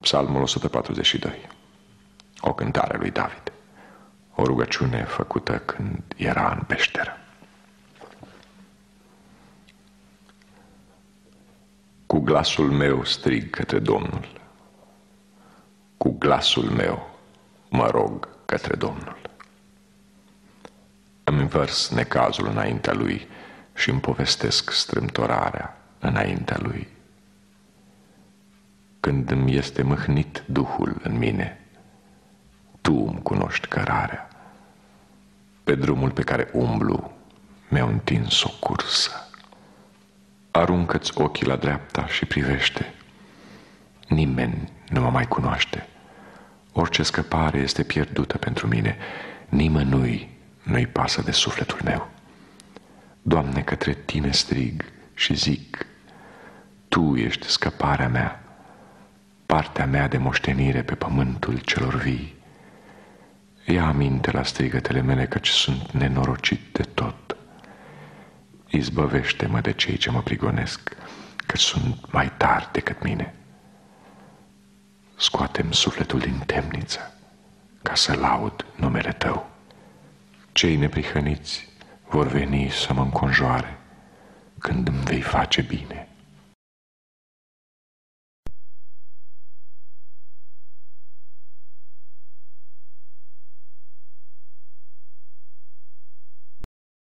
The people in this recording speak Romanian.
Psalmul 142 O cântare lui David. O rugăciune făcută când era în peșteră. Cu glasul meu strig către Domnul. Cu glasul meu mă rog către Domnul. Îmi învărs necazul înaintea lui și îmi povestesc strâmtorarea înaintea lui când îmi este mâhnit Duhul în mine, Tu îmi cunoști cărarea. Pe drumul pe care umblu, mi-au întins o cursă. Aruncă-ți ochii la dreapta și privește. Nimeni nu mă mai cunoaște. Orice scăpare este pierdută pentru mine. Nimănui nu-i pasă de sufletul meu. Doamne, către Tine strig și zic, Tu ești scăparea mea partea mea de moștenire pe pământul celor vii. Ia aminte la strigătele mele căci sunt nenorocit de tot. Izbăvește-mă de cei ce mă prigonesc, că sunt mai tari decât mine. Scoatem sufletul din temniță ca să laud numele Tău. Cei neprihăniți vor veni să mă înconjoare când îmi vei face bine.